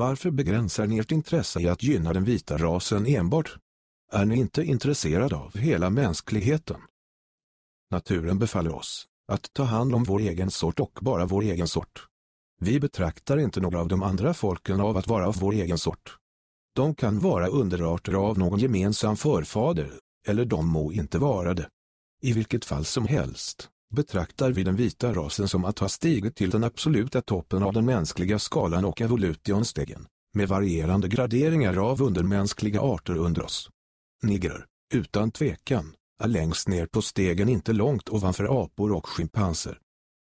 Varför begränsar ni ert intresse i att gynna den vita rasen enbart? Är ni inte intresserade av hela mänskligheten? Naturen befaller oss att ta hand om vår egen sort och bara vår egen sort. Vi betraktar inte några av de andra folken av att vara av vår egen sort. De kan vara underarter av någon gemensam förfader, eller de må inte vara det. I vilket fall som helst betraktar vi den vita rasen som att ha stigit till den absoluta toppen av den mänskliga skalan och evolutionstegen, med varierande graderingar av undermänskliga arter under oss. Nigger, utan tvekan, är längst ner på stegen inte långt ovanför apor och schimpanser.